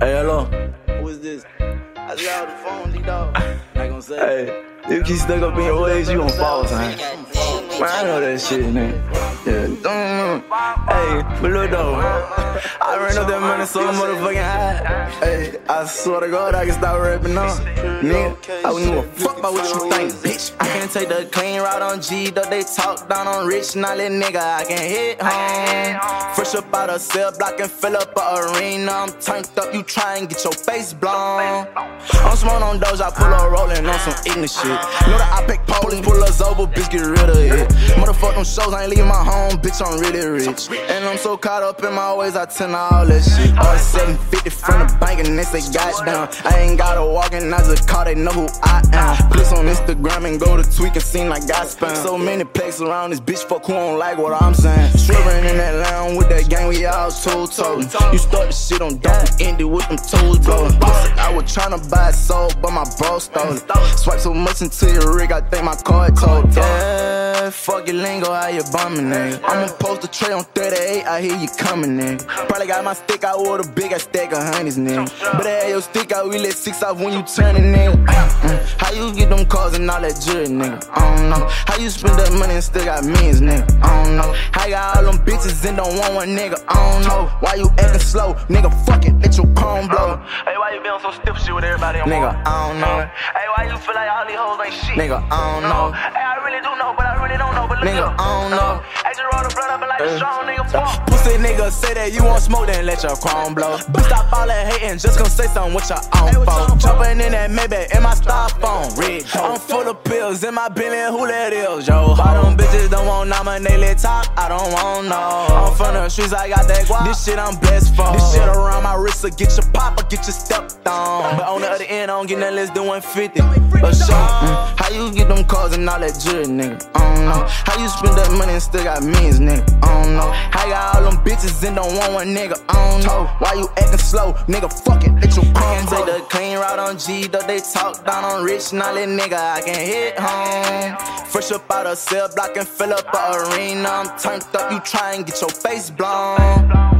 Hey, hello. Who is this? I just got the phone, D dog. I gonna say. Hey, you keep stuck up in your ways, you gon' fall, son. Man, I know that shit, nigga. Yeah, hey, look though, I ran up that money so motherfucking high. Hey, I swear to God, I can stop rapping on. Nigga, I wouldn't give a fuck about what you think, bitch. I can take the clean route on G, though they talk down on rich, not let nigga, I can hit home. Fresh up out of cell block and fill up a arena. I'm turned up, you try and get your face blown. I'm smoking on those, I pull up rolling on some ignorant shit. Know that I pick police, pull us over, bitch, get rid of it. Motherfuck them shows, I ain't leaving my home, bitch, I'm really rich. And I'm so caught up in my ways, I tend to all that shit. All 750 from the bank, and they say, goddamn. I ain't gotta walk in, I just call, they know who I am. Bliss on Instagram and go to tweak and seem like God spam. So many places around this bitch, fuck who don't like what I'm saying. Swerving in that lounge with that gang, we all two toting. You start the shit on and end it with them toes blowing. I was tryna buy a soul, but my bro stole it. Swipe so much into your rig, I think my card told. Yeah, fuck your lingo, how you bumming, nigga. I'ma post a tray on 38, I hear you coming, nigga. Probably got my stick out with a big ass stack of honeys, nigga. But I had your stick out, we let six off when you turn it, nigga. Mm, How you get them cars and all that jewelry, nigga? I don't know. How you spend that money and still got millions, nigga? I don't know. How you got all them bitches and don't want one, nigga? I don't know. Why you acting slow, nigga? Fuck it, let your chrome blow. Hey, why you been on some stiff shit with everybody on Nigga, I don't know. Hey, why you feel like all these hoes ain't shit? Nigga, I don't know. Hey, really do know, but I really don't know. But Nigga. I don't know. Just roll the blood up and like a strong nigga. Fuck. Pussy nigga say that you want smoke, then let your chrome blow. But stop all that hating, just come say something with your own phone. Jumping in that Maybach in my styrofoam. Red I'm full of pills in my Bentley, who that is, yo? Bottom bitches don't want nominated top, I don't want no. I'm from the streets, I got that guap. This shit I'm blessed for. This shit around my wrist, so get your pop or get your stepped on. But on the other end, I don't get nothing less than 150. But sure, mm, how you get them cars and all that jewelry, nigga? I don't know. How you spend that money and still got millions, nigga? I don't know. How you got all them bitches and don't want one, nigga? I don't know. Why you acting slow, nigga? Fuck it, let your palm take the clean route on G, though they talk down on rich, let nigga, I can hit home. Fresh up out of cell block and fill up a arena. I'm turned up, you try and get your face blown.